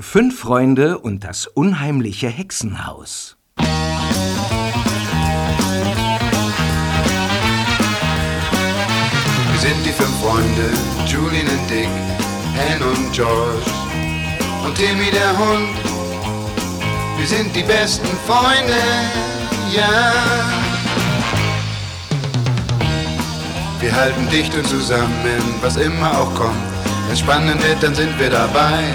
Fünf Freunde und das unheimliche Hexenhaus. Wir sind die fünf Freunde, Julian und Dick, Anne und George und Timmy der Hund. Wir sind die besten Freunde, ja. Wir halten dicht und zusammen, was immer auch kommt. Wenn es spannend wird, dann sind wir dabei.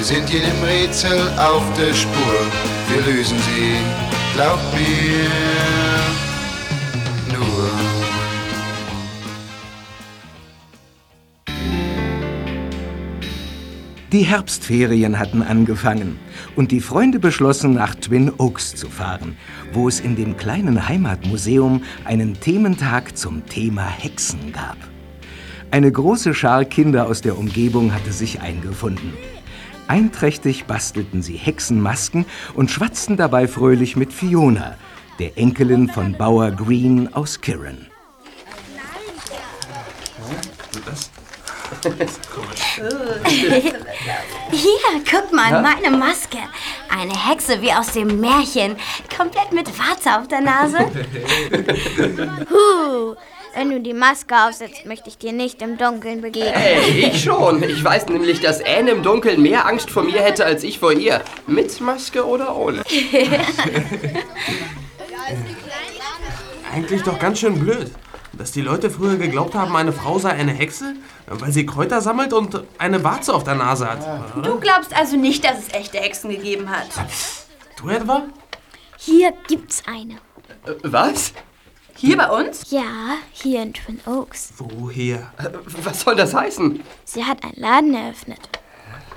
Wir sind jedem Rätsel auf der Spur, wir lösen sie, glaubt mir, nur. Die Herbstferien hatten angefangen und die Freunde beschlossen, nach Twin Oaks zu fahren, wo es in dem kleinen Heimatmuseum einen Thementag zum Thema Hexen gab. Eine große Schar Kinder aus der Umgebung hatte sich eingefunden. Einträchtig bastelten sie Hexenmasken und schwatzten dabei fröhlich mit Fiona, der Enkelin von Bauer Green aus Kirin. Hier, guck mal, meine Maske. Eine Hexe wie aus dem Märchen. Komplett mit Warze auf der Nase. Huh, wenn du die Maske aufsetzt, möchte ich dir nicht im Dunkeln begegnen. Hey, ich schon. Ich weiß nämlich, dass Anne im Dunkeln mehr Angst vor mir hätte als ich vor ihr. Mit Maske oder ohne. Eigentlich doch ganz schön blöd. Dass die Leute früher geglaubt haben, eine Frau sei eine Hexe, weil sie Kräuter sammelt und eine Warze auf der Nase hat. Du glaubst also nicht, dass es echte Hexen gegeben hat? Du etwa? Hier gibt's eine. Äh, Was? Hier bei uns? Ja, hier in Twin Oaks. Wo hier? Äh, Was soll das heißen? Sie hat einen Laden eröffnet.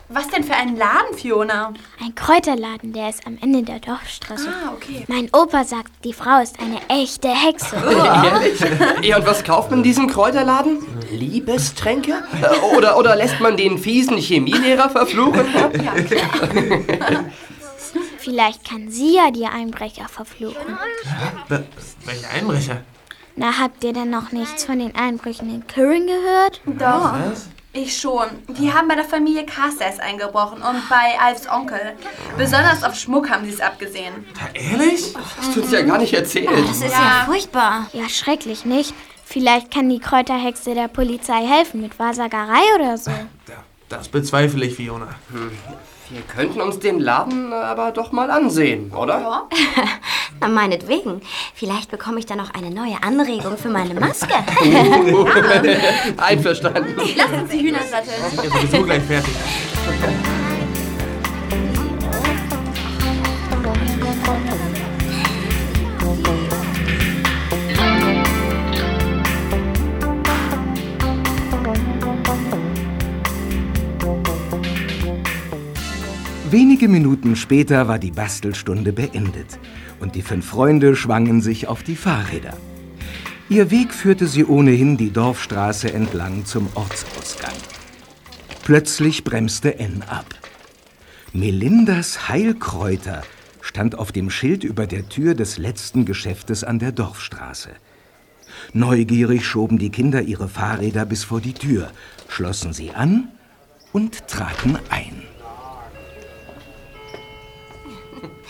Was denn für einen Laden, Fiona? Ein Kräuterladen, der ist am Ende der Dorfstraße. Ah, okay. Mein Opa sagt, die Frau ist eine echte Hexe. Ehrlich? Ja, und was kauft man in diesem Kräuterladen? Liebestränke? Oder, oder lässt man den fiesen Chemielehrer verfluchen? Vielleicht kann sie ja die Einbrecher verfluchen. Be welche Einbrecher? Na, habt ihr denn noch nichts von den Einbrüchen in Kirin gehört? Doch. Ich schon. Die haben bei der Familie Carstairs eingebrochen und bei Alfs Onkel. Besonders auf Schmuck haben sie es abgesehen. Ehrlich? Das tut's ja gar nicht erzählt. Das ist ja, furchtbar. Ja, schrecklich nicht. Vielleicht kann die Kräuterhexe der Polizei helfen mit Wahrsagerei oder so. Das bezweifle ich, Fiona. Wir könnten uns den Laden aber doch mal ansehen, oder? Na, meinetwegen. Vielleicht bekomme ich dann noch eine neue Anregung für meine Maske. Einverstanden. Lass uns die Hühner satteln. Sind ja sowieso gleich fertig. Wenige Minuten später war die Bastelstunde beendet und die fünf Freunde schwangen sich auf die Fahrräder. Ihr Weg führte sie ohnehin die Dorfstraße entlang zum Ortsausgang. Plötzlich bremste N ab. Melindas Heilkräuter stand auf dem Schild über der Tür des letzten Geschäftes an der Dorfstraße. Neugierig schoben die Kinder ihre Fahrräder bis vor die Tür, schlossen sie an und traten ein.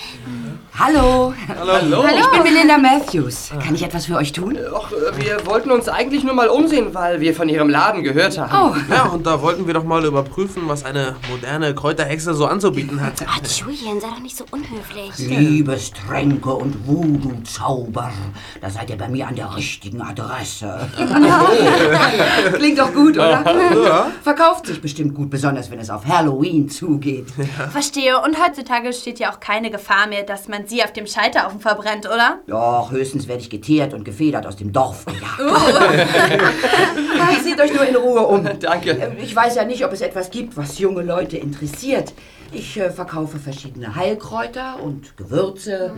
Mm-hmm. Hallo. Hallo. Ich bin Melinda Matthews. Kann ich etwas für euch tun? Ach, äh, wir wollten uns eigentlich nur mal umsehen, weil wir von Ihrem Laden gehört haben. Oh, Ja, und da wollten wir doch mal überprüfen, was eine moderne Kräuterhexe so anzubieten hat. Ah, Julian, sei doch nicht so unhöflich. Liebestränke und Voodoo-Zauber. Da seid ihr bei mir an der richtigen Adresse. Klingt doch gut, oder? Verkauft sich bestimmt gut, besonders wenn es auf Halloween zugeht. Verstehe. Und heutzutage steht ja auch keine Gefahr Gefahr mehr, dass man sie auf dem Scheiterhaufen verbrennt, oder? Doch, höchstens werde ich geteert und gefedert aus dem Dorf gejagt. Ja, Seht euch nur in Ruhe um. Danke. Äh, Ich weiß ja nicht, ob es etwas gibt, was junge Leute interessiert. Ich äh, verkaufe verschiedene Heilkräuter und Gewürze.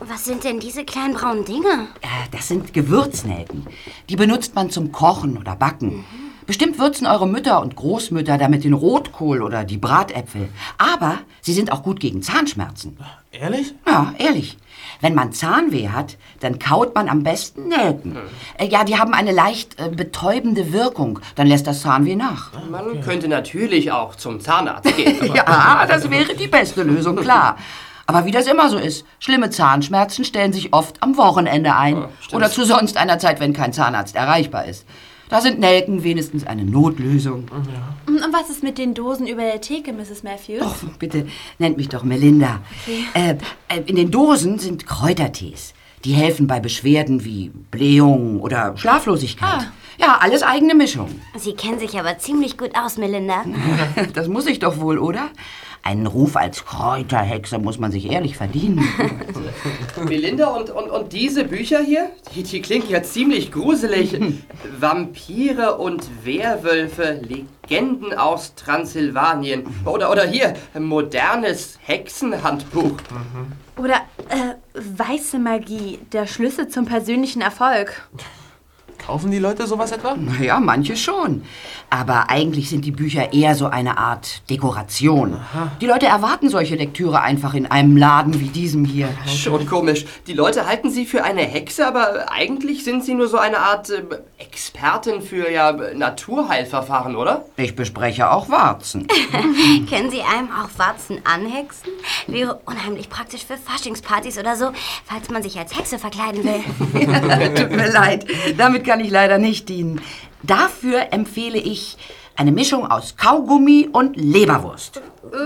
Was sind denn diese kleinen braunen Dinge? Äh, das sind Gewürznelken. Die benutzt man zum Kochen oder Backen. Bestimmt würzen eure Mütter und Großmütter damit den Rotkohl oder die Bratäpfel. Aber sie sind auch gut gegen Zahnschmerzen. Ehrlich? Ja, ehrlich. Wenn man Zahnweh hat, dann kaut man am besten Nelken. Äh, ja, die haben eine leicht äh, betäubende Wirkung. Dann lässt das Zahnweh nach. Man könnte natürlich auch zum Zahnarzt gehen. Ja, das wäre die beste Lösung, klar. Aber wie das immer so ist, schlimme Zahnschmerzen stellen sich oft am Wochenende ein. oder zu sonst einer Zeit, wenn kein Zahnarzt erreichbar ist. Da sind Nelken wenigstens eine Notlösung. Und was ist mit den Dosen über der Theke, Mrs. Matthews? Oh, bitte, nennt mich doch Melinda. Äh, äh, in den Dosen sind Kräutertees. Die helfen bei Beschwerden wie Blähung oder Schlaflosigkeit. Ja, alles eigene Mischung. Sie kennen sich aber ziemlich gut aus, Melinda. Das muss ich doch wohl, oder? Einen Ruf als Kräuterhexe muss man sich ehrlich verdienen. Melinda, und, und, und diese Bücher hier? Die, die klingen ja ziemlich gruselig. Vampire und Werwölfe, Legenden aus Transsilvanien. Oder, oder hier, modernes Hexenhandbuch. Oder äh, weiße Magie, der Schlüssel zum persönlichen Erfolg. Kaufen die Leute sowas etwa? Ja, manche schon. Aber eigentlich sind die Bücher eher so eine Art Dekoration. Die Leute erwarten solche Lektüre einfach in einem Laden wie diesem hier. Schon komisch. Die Leute halten sie für eine Hexe, aber eigentlich sind sie nur so eine Art äh, Expertin für ja, Naturheilverfahren, oder? Ich bespreche auch Warzen. Können Sie einem auch Warzen anhexen? Wäre unheimlich praktisch für Faschingspartys oder so, falls man sich als Hexe verkleiden will. Tut mir leid, damit kann ich leider nicht dienen. Dafür empfehle ich eine Mischung aus Kaugummi und Leberwurst. Äh,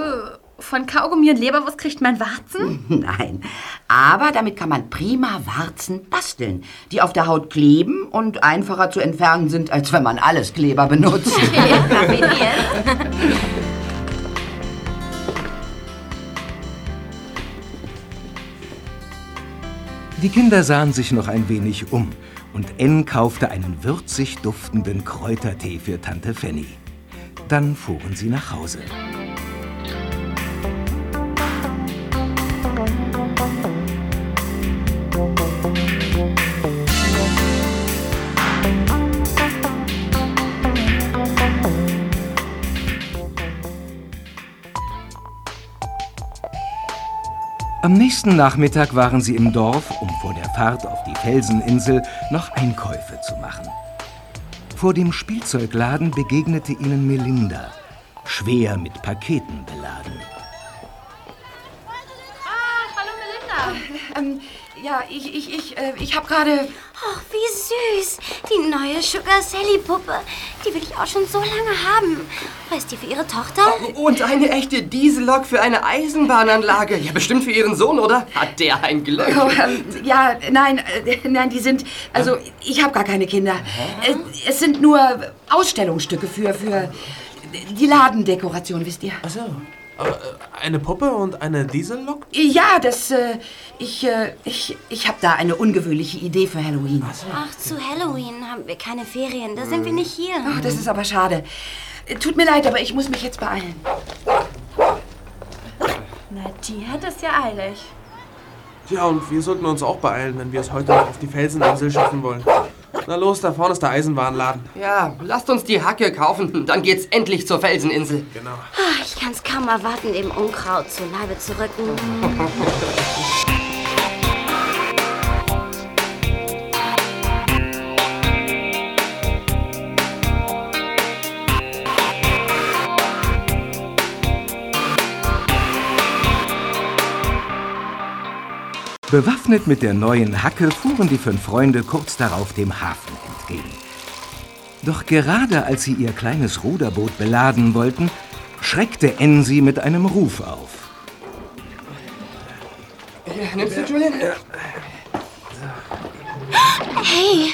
von Kaugummi und Leberwurst kriegt man Warzen? Nein, aber damit kann man prima Warzen basteln, die auf der Haut kleben und einfacher zu entfernen sind, als wenn man alles Kleber benutzt. Die Kinder sahen sich noch ein wenig um und N kaufte einen würzig duftenden Kräutertee für Tante Fanny. Dann fuhren sie nach Hause. Am nächsten Nachmittag waren sie im Dorf, um vor der Fahrt auf die Felseninsel noch Einkäufe zu machen. Vor dem Spielzeugladen begegnete ihnen Melinda, schwer mit Paketen beladen. ähm, ja, ich, ich, ich, äh, ich habe gerade... Ach, wie süß. Die neue Sugar Sally Puppe. Die will ich auch schon so lange haben. Ist die für Ihre Tochter? Und eine echte Diesellok für eine Eisenbahnanlage. Ja, bestimmt für Ihren Sohn, oder? Hat der ein Glück. Oh, ähm, ja, nein, äh, nein, die sind... Also, ich habe gar keine Kinder. Äh, es sind nur Ausstellungsstücke für, für die Ladendekoration, wisst ihr? Ach so. Aber, äh, eine Puppe und eine Diesellok? Ja, das, äh, ich, äh, ich, ich habe da eine ungewöhnliche Idee für Halloween. Ach, zu Halloween haben wir keine Ferien. Da sind wir nicht hier. Ach, das ist aber schade. Äh, Tut mir leid, aber ich muss mich jetzt beeilen. Na, die hat es ja eilig. Ja, und wir sollten uns auch beeilen, wenn wir es heute noch auf die Felseninsel schaffen wollen. Na los, da vorne ist der Eisenbahnladen. Ja, lasst uns die Hacke kaufen. Dann geht's endlich zur Felseninsel. Genau. Ah, Ich kann es kaum erwarten, dem Unkraut zu Leibe zu rücken. Bewaffnet mit der neuen Hacke fuhren die fünf Freunde kurz darauf dem Hafen entgegen. Doch gerade als sie ihr kleines Ruderboot beladen wollten, schreckte N sie mit einem Ruf auf. Nimmst du, Julian? Hey,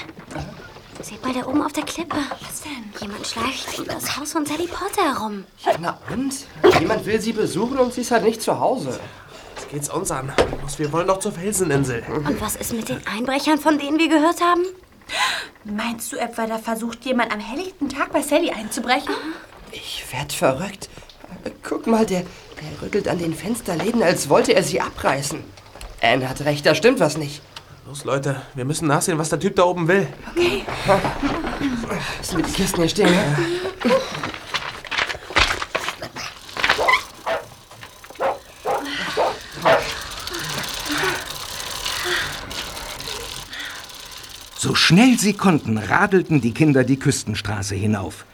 Seht mal da oben auf der Klippe. Was denn? Jemand schleicht um das Haus von Sally Potter herum. Na und? Jemand will sie besuchen und sie ist halt nicht zu Hause. Geht's uns an? Los, Wir wollen doch zur Felseninsel. Und was ist mit den Einbrechern, von denen wir gehört haben? Meinst du etwa, da versucht jemand am helllichten Tag bei Sally einzubrechen? Ich werd verrückt. Guck mal, der, der rüttelt an den Fensterläden, als wollte er sie abreißen. Anne hat recht, da stimmt was nicht. Los, Leute, wir müssen nachsehen, was der Typ da oben will. Lassen wir die Kisten hier stehen, ja? Schnell sie konnten, radelten die Kinder die Küstenstraße hinauf.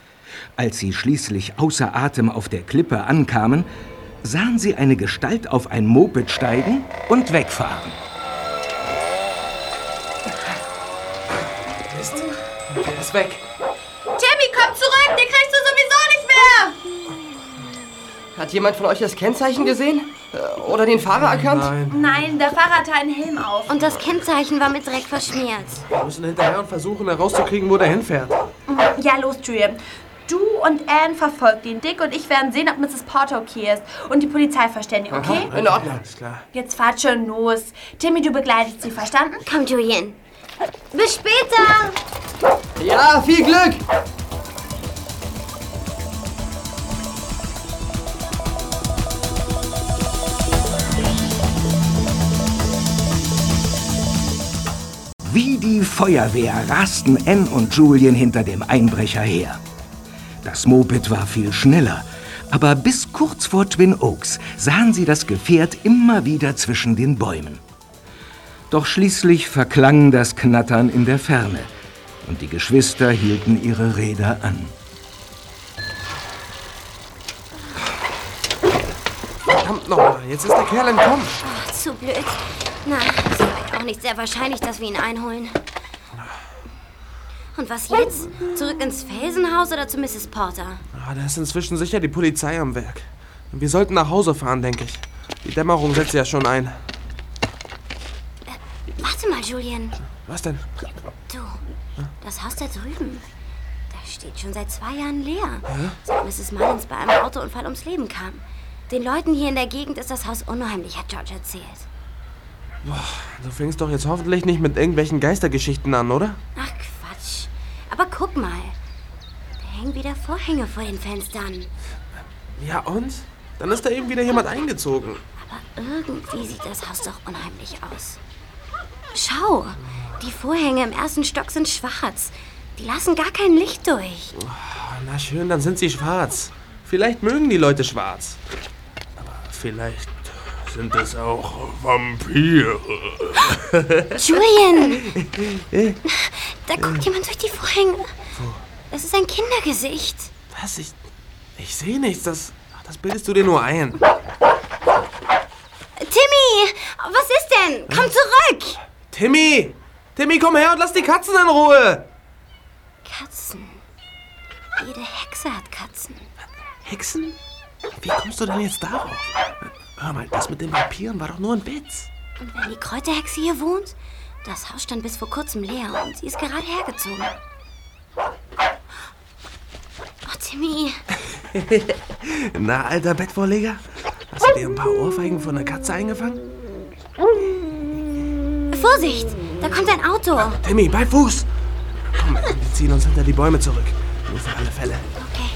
Als sie schließlich außer Atem auf der Klippe ankamen, sahen sie eine Gestalt auf ein Moped steigen und wegfahren. Mist, der ist weg. Timmy, komm zurück! Den kriegst du sowieso nicht mehr! Hat jemand von euch das Kennzeichen gesehen? Äh, Oder den Fahrer erkannt? Nein, Nein, der Fahrer hatte einen Helm auf. Und das Kennzeichen war mit Dreck verschmiert. wir müssen hinterher und versuchen herauszukriegen, wo der hinfährt. Ja, los, Julian. Du und Anne verfolgt ihn. Dick und ich werden sehen, ob Mrs. Porter okay ist. Und die Polizei verständigen, okay? In Ordnung. Alles klar. Jetzt fahrt schon los. Timmy, du begleitest sie, verstanden? Komm, Julian. Bis später! Ja, viel Glück! Wie die Feuerwehr rasten Ann und Julian hinter dem Einbrecher her. Das Moped war viel schneller, aber bis kurz vor Twin Oaks sahen sie das Gefährt immer wieder zwischen den Bäumen. Doch schließlich verklang das Knattern in der Ferne und die Geschwister hielten ihre Räder an. Verdammt nochmal, jetzt ist der Kerl entkommen. Ach, zu blöd. Na, auch nicht sehr wahrscheinlich, dass wir ihn einholen. Und was jetzt? Zurück ins Felsenhaus oder zu Mrs. Porter? Ah, da ist inzwischen sicher die Polizei am Werk. Wir sollten nach Hause fahren, denke ich. Die Dämmerung setzt ja schon ein. Warte mal, Julian. Was denn? Du, das Haus da drüben, das steht schon seit zwei Jahren leer. Seit Mrs. Mullins bei einem Autounfall ums Leben kam. Den Leuten hier in der Gegend ist das Haus unheimlich, hat George erzählt. Du fängst doch jetzt hoffentlich nicht mit irgendwelchen Geistergeschichten an, oder? Ach Quatsch. Aber guck mal. Da hängen wieder Vorhänge vor den Fenstern. Ja, und? Dann ist da eben wieder jemand eingezogen. Aber irgendwie sieht das Haus doch unheimlich aus. Schau, die Vorhänge im ersten Stock sind schwarz. Die lassen gar kein Licht durch. Ah, Na schön, dann sind sie schwarz. Vielleicht mögen die Leute schwarz. Aber vielleicht sind es auch Vampire. Julian! Da guckt jemand durch die Vorhänge. Das ist ein Kindergesicht. Was? Ich, ich sehe nichts. Das, das bildest du dir nur ein. Timmy! Was ist denn? Komm zurück! Timmy! Timmy, komm her und lass die Katzen in Ruhe! Katzen. Jede Hexe hat Katzen. Hexen? Wie kommst du denn jetzt darauf? Hör mal, das mit den Vampiren war doch nur ein Witz. Und wenn die Kräuterhexe hier wohnt? Das Haus stand bis vor kurzem leer und sie ist gerade hergezogen. Oh, Timmy. Na, alter Bettvorleger? Hast du dir ein paar Ohrfeigen von der Katze eingefangen? Vorsicht! Da kommt ein Auto. Timmy, bei Fuß! Komm, wir ziehen uns hinter die Bäume zurück. Nur für alle Fälle. Okay.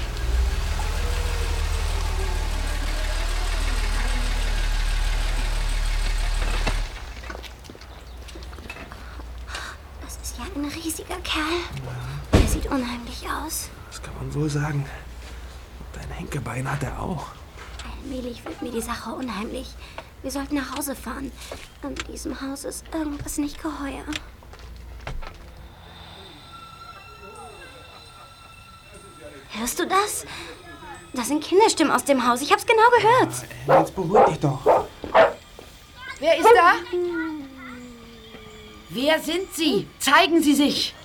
Das ist ja ein riesiger Kerl. Der sieht unheimlich aus. Man wohl sagen. Und ein Henkebein hat er auch. Allmählich wird mir die Sache unheimlich. Wir sollten nach Hause fahren. In diesem Haus ist irgendwas nicht geheuer. Hörst du das? Das sind Kinderstimmen aus dem Haus. Ich hab's genau gehört. Jetzt beruhig dich doch. Wer ist da? Wer sind Sie? Zeigen Sie sich.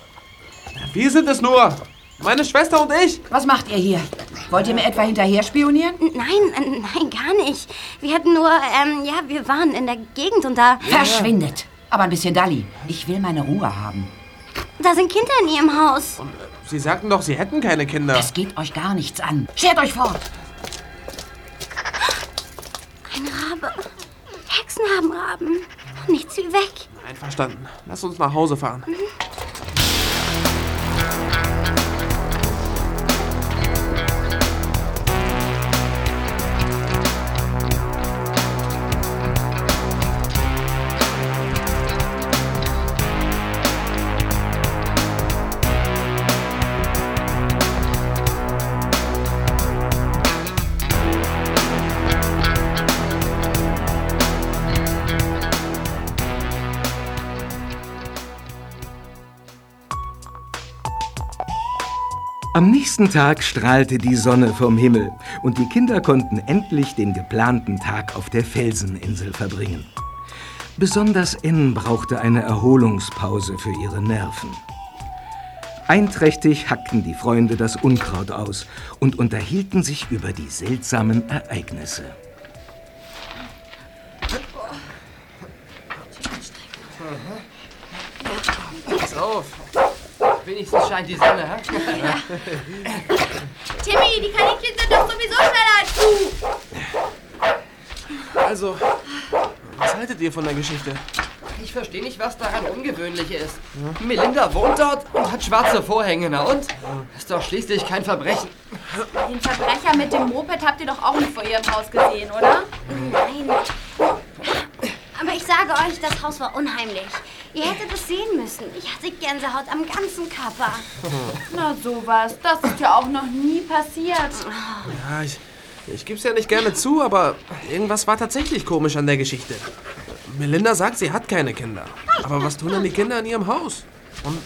Wir sind es nur. Meine Schwester und ich. Was macht ihr hier? Wollt ihr mir etwa hinterher spionieren? Nein, äh, nein, gar nicht. Wir hatten nur, ähm, ja, wir waren in der Gegend und da. Verschwindet. Aber ein bisschen Dalli. Ich will meine Ruhe haben. Da sind Kinder in ihrem Haus. Sie sagten doch, Sie hätten keine Kinder. Es geht euch gar nichts an. Schert euch fort. Ein Rabe. Hexen haben Raben. Nichts wie weg. Einverstanden. Lass uns nach Hause fahren. Am nächsten Tag strahlte die Sonne vom Himmel und die Kinder konnten endlich den geplanten Tag auf der Felseninsel verbringen. Besonders N brauchte eine Erholungspause für ihre Nerven. Einträchtig hackten die Freunde das Unkraut aus und unterhielten sich über die seltsamen Ereignisse. Pass auf. Wenigstens scheint die Sonne, hä? Timmy, die Kaninchen sind doch sowieso schneller als du. Also, was haltet ihr von der Geschichte? Ich verstehe nicht, was daran ungewöhnlich ist. Melinda wohnt dort und hat schwarze Vorhänge, na und? Ist doch schließlich kein Verbrechen. Den Verbrecher mit dem Moped habt ihr doch auch nicht vor ihrem Haus gesehen, oder? Nein. Aber ich sage euch, das Haus war unheimlich. Ihr hättet es sehen müssen. Ich hatte Gänsehaut am ganzen Körper. Na sowas, das ist ja auch noch nie passiert. Ja, ich, ich gebe es ja nicht gerne zu, aber irgendwas war tatsächlich komisch an der Geschichte. Melinda sagt, sie hat keine Kinder. Aber was tun denn die Kinder in ihrem Haus? Und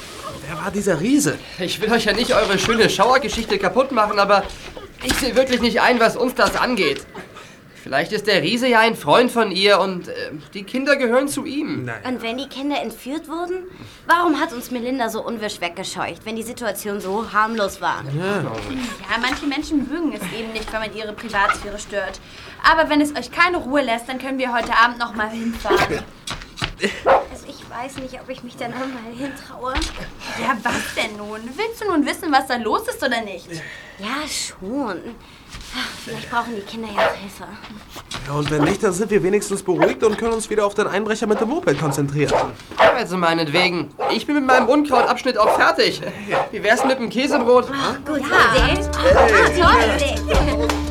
wer war dieser Riese? Ich will euch ja nicht eure schöne Schauergeschichte kaputt machen, aber ich sehe wirklich nicht ein, was uns das angeht. Vielleicht ist der Riese ja ein Freund von ihr und äh, die Kinder gehören zu ihm. Nein. Und wenn die Kinder entführt wurden, warum hat uns Melinda so unwirsch weggescheucht, wenn die Situation so harmlos war? Ja, manche Menschen mögen es eben nicht, wenn man ihre Privatsphäre stört. Aber wenn es euch keine Ruhe lässt, dann können wir heute Abend noch mal hinfahren. Also ich weiß nicht, ob ich mich dann einmal hintraue. Ja, was denn nun? Willst du nun wissen, was da los ist oder nicht? Ja, schon. Ach, Vielleicht brauchen die Kinder ja auch Hilfe. Ja, und wenn nicht, dann sind wir wenigstens beruhigt und können uns wieder auf den Einbrecher mit dem Moped konzentrieren. Also meinetwegen. Ich bin mit meinem Unkrautabschnitt auch fertig. Wie wär's mit dem Käsebrot? Gute Idee. Ah, tolle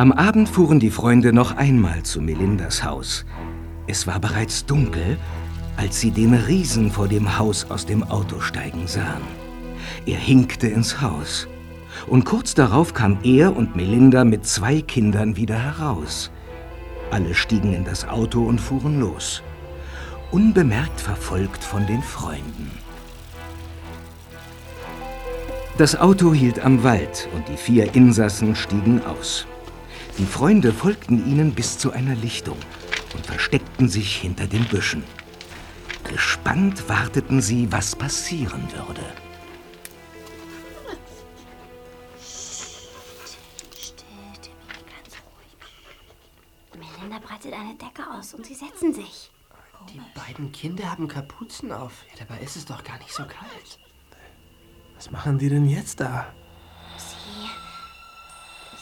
Am Abend fuhren die Freunde noch einmal zu Melindas Haus. Es war bereits dunkel, als sie den Riesen vor dem Haus aus dem Auto steigen sahen. Er hinkte ins Haus. Und kurz darauf kam er und Melinda mit zwei Kindern wieder heraus. Alle stiegen in das Auto und fuhren los. Unbemerkt verfolgt von den Freunden. Das Auto hielt am Wald und die vier Insassen stiegen aus. Die Freunde folgten ihnen bis zu einer Lichtung und versteckten sich hinter den Büschen. Gespannt warteten sie, was passieren würde. Still, Timmy, ganz ruhig. Melinda breitet eine Decke aus und sie setzen sich. Die beiden Kinder haben Kapuzen auf. Ja, dabei ist es doch gar nicht so kalt. Was machen die denn jetzt da?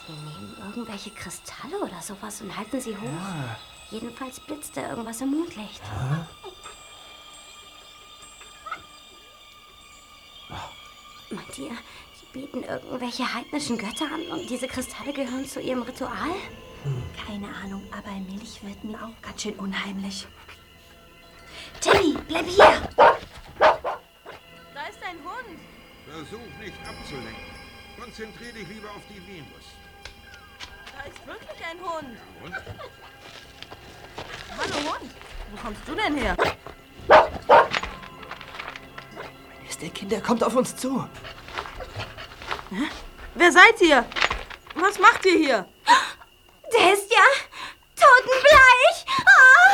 Sie, sie nehmen irgendwelche Kristalle oder sowas und halten sie hoch. Jedenfalls blitzt da irgendwas im Mondlicht. Meint ihr, sie bieten irgendwelche heidnischen Götter an und diese Kristalle gehören zu ihrem Ritual? Keine Ahnung, aber allmählich wird mir auch ganz schön unheimlich. Timmy, bleib hier! Da ist ein Hund. Versuch nicht abzulenken. Konzentrier dich lieber auf die Venus. Da ist wirklich ein Hund. Und? Hallo Hund. Wo kommst du denn her? Ist der Kinder kommt auf uns zu. Wer seid ihr? Was macht ihr hier? Der ist ja totenbleich. Ah!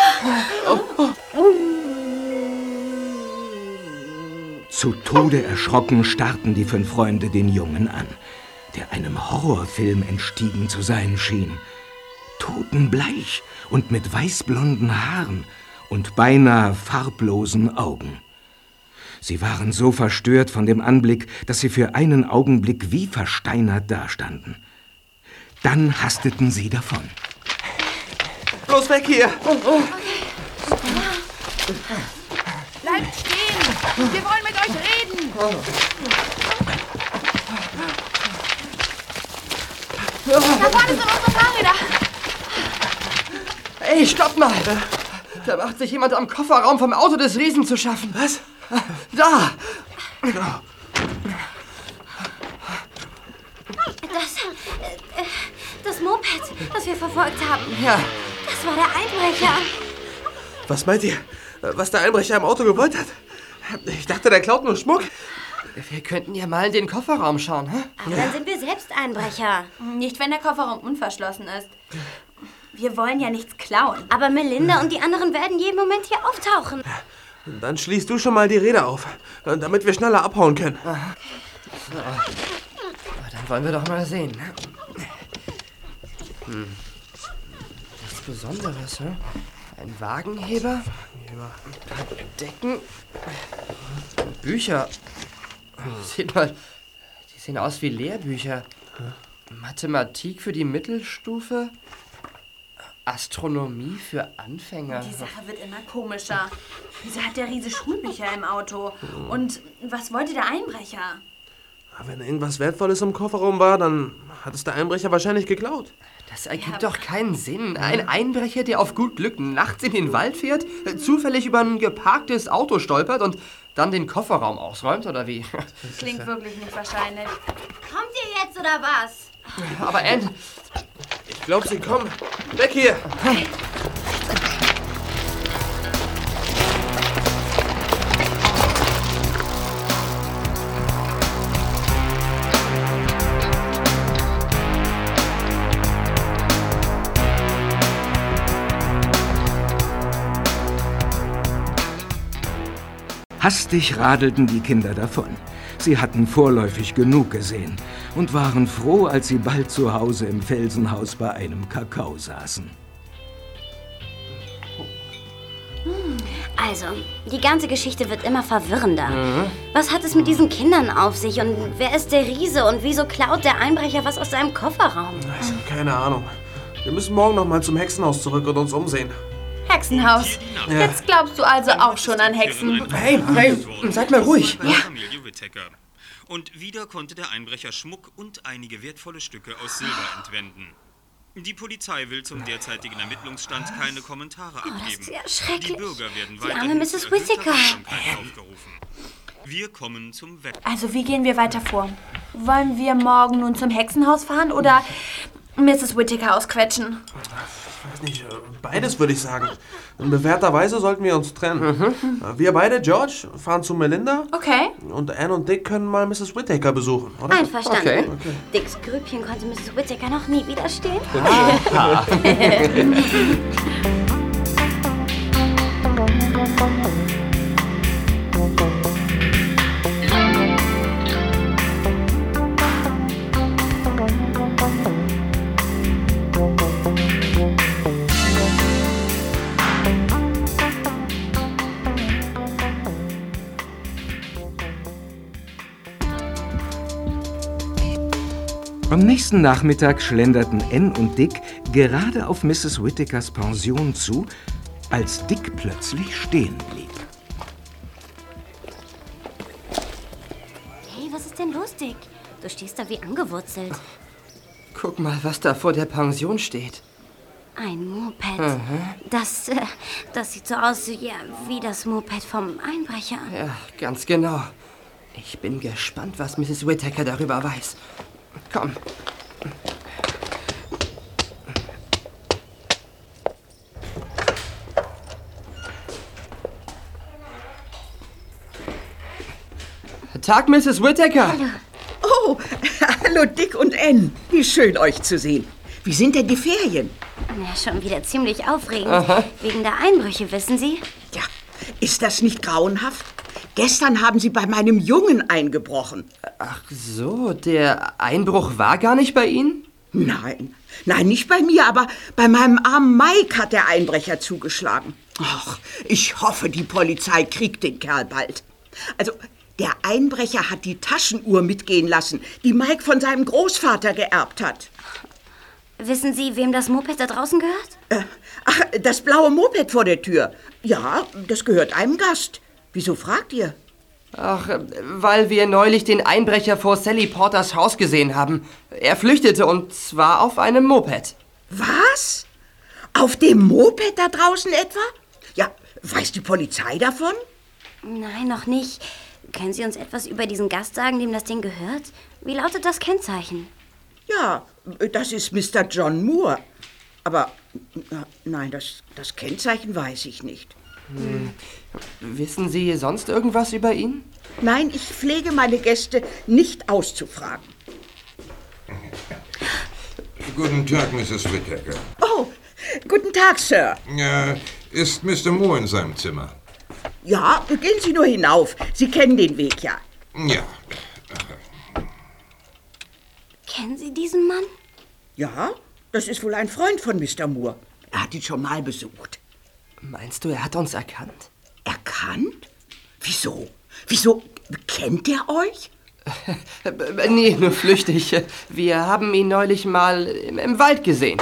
Zu Tode erschrocken starrten die fünf Freunde den Jungen an, der einem Horrorfilm entstiegen zu sein schien. Totenbleich und mit weißblonden Haaren und beinahe farblosen Augen. Sie waren so verstört von dem Anblick, dass sie für einen Augenblick wie versteinert dastanden. Dann hasteten sie davon. Bloß weg hier! Bleibt stehen! Wir wollen mit euch reden! Da vorne sind unsere Fahrräder! Ey, stopp mal! Da macht sich jemand am Kofferraum vom Auto des Riesen zu schaffen. Was? Da! Das, das Moped, das wir verfolgt haben. Ja. Das war der Einbrecher. Was meint ihr, was der Einbrecher im Auto gewollt hat? Ich dachte, der klaut nur Schmuck. Wir könnten ja mal in den Kofferraum schauen, hä? Aber dann sind wir selbst Einbrecher. Nicht, wenn der Kofferraum unverschlossen ist. Wir wollen ja nichts klauen. Aber Melinda und die anderen werden jeden Moment hier auftauchen. Dann schließt du schon mal die Räder auf, damit wir schneller abhauen können. Aber dann wollen wir doch mal sehen. ne? Hm. Nichts Besonderes, hä? Ein Wagenheber? Ein paar Decken? Bücher? Seht mal, die sehen aus wie Lehrbücher. Mathematik für die Mittelstufe? Astronomie für Anfänger? Die Sache wird immer komischer. Wieso hat der Riese Schulbücher im Auto? Und was wollte der Einbrecher? Wenn irgendwas Wertvolles im Kofferraum war, dann hat es der Einbrecher wahrscheinlich geklaut. Das ergibt doch keinen Sinn. Ein Einbrecher, der auf gut Glück nachts in den Wald fährt, äh, zufällig über ein geparktes Auto stolpert und dann den Kofferraum ausräumt, oder wie? Klingt wirklich nicht wahrscheinlich. Kommt ihr jetzt oder was? Aber Ann, Ich glaube, sie kommen. Weg hier! Hastig radelten die Kinder davon. Sie hatten vorläufig genug gesehen und waren froh, als sie bald zu Hause im Felsenhaus bei einem Kakao saßen. Also, die ganze Geschichte wird immer verwirrender. Was hat es mit diesen Kindern auf sich und wer ist der Riese und wieso klaut der Einbrecher was aus seinem Kofferraum? Keine Ahnung. Wir müssen morgen noch mal zum Hexenhaus zurück und uns umsehen. Hexenhaus. Jetzt glaubst du also auch schon an Hexen. Hey, hey, seid mal ruhig. Ja. Und wieder konnte der Einbrecher Schmuck und einige wertvolle Stücke aus Silber entwenden. Die Polizei will zum derzeitigen Ermittlungsstand keine Kommentare Oh, das abgeben. ist ja schrecklich. Die Bürger werden Die arme Mrs. Whittaker. Aufgerufen. Wir kommen zum Wetter. Also, wie gehen wir weiter vor? Wollen wir morgen nun zum Hexenhaus fahren oder Mrs. Whittaker ausquetschen? Weiß nicht, äh, beides würde ich sagen. In bewährter Weise sollten wir uns trennen. Äh, Wir beide, George, fahren zu Melinda Okay. und Anne und Dick können mal Mrs. Whittaker besuchen, oder? Einverstanden. Okay. Dicks Grübchen konnte Mrs. Whittaker noch nie widerstehen. Am nächsten Nachmittag schlenderten Ann und Dick gerade auf Mrs. Whittakers Pension zu, als Dick plötzlich stehen blieb. Hey, was ist denn los, Dick? Du stehst da wie angewurzelt. Guck mal, was da vor der Pension steht. Ein Moped. Das, äh, das sieht so aus ja, wie das Moped vom Einbrecher. Ja, ganz genau. Ich bin gespannt, was Mrs. Whittaker darüber weiß. Komm. Tag, Mrs. Whittaker. Oh, Hallo Dick und Ann. Wie schön euch zu sehen. Wie sind denn die Ferien? Ja, schon wieder ziemlich aufregend. Aha. Wegen der Einbrüche, wissen Sie? Ja, ist das nicht grauenhaft? Gestern haben sie bei meinem Jungen eingebrochen. Ach so, der Einbruch war gar nicht bei Ihnen? Nein, nein, nicht bei mir, aber bei meinem armen Mike hat der Einbrecher zugeschlagen. Ach, ich hoffe, die Polizei kriegt den Kerl bald. Also, der Einbrecher hat die Taschenuhr mitgehen lassen, die Mike von seinem Großvater geerbt hat. Wissen Sie, wem das Moped da draußen gehört? Äh, ach, das blaue Moped vor der Tür. Ja, das gehört einem Gast. Wieso fragt ihr? Ach, weil wir neulich den Einbrecher vor Sally Porters Haus gesehen haben. Er flüchtete und zwar auf einem Moped. Was? Auf dem Moped da draußen etwa? Ja, weiß die Polizei davon? Nein, noch nicht. Können Sie uns etwas über diesen Gast sagen, dem das Ding gehört? Wie lautet das Kennzeichen? Ja, das ist Mr. John Moore. Aber na, nein, das, das Kennzeichen weiß ich nicht. Hm. Wissen Sie sonst irgendwas über ihn? Nein, ich pflege meine Gäste nicht auszufragen. Guten Tag, Mrs. Whittaker. Oh, guten Tag, Sir. Äh, ist Mr. Moore in seinem Zimmer? Ja, gehen Sie nur hinauf. Sie kennen den Weg ja. Ja. Kennen Sie diesen Mann? Ja, das ist wohl ein Freund von Mr. Moore. Er hat ihn schon mal besucht. Meinst du, er hat uns erkannt? Erkannt? Wieso? Wieso kennt er euch? nee, nur flüchtig. Wir haben ihn neulich mal im, im Wald gesehen.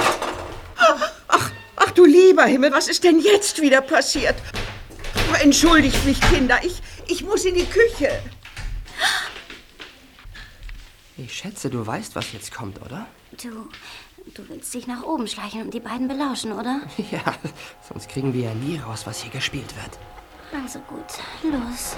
Ach, ach du lieber Himmel, was ist denn jetzt wieder passiert? Entschuldigt mich, Kinder, ich, ich muss in die Küche. Ich schätze, du weißt, was jetzt kommt, oder? Du, du willst dich nach oben schleichen und die beiden belauschen, oder? Ja, sonst kriegen wir ja nie raus, was hier gespielt wird. Also gut, los.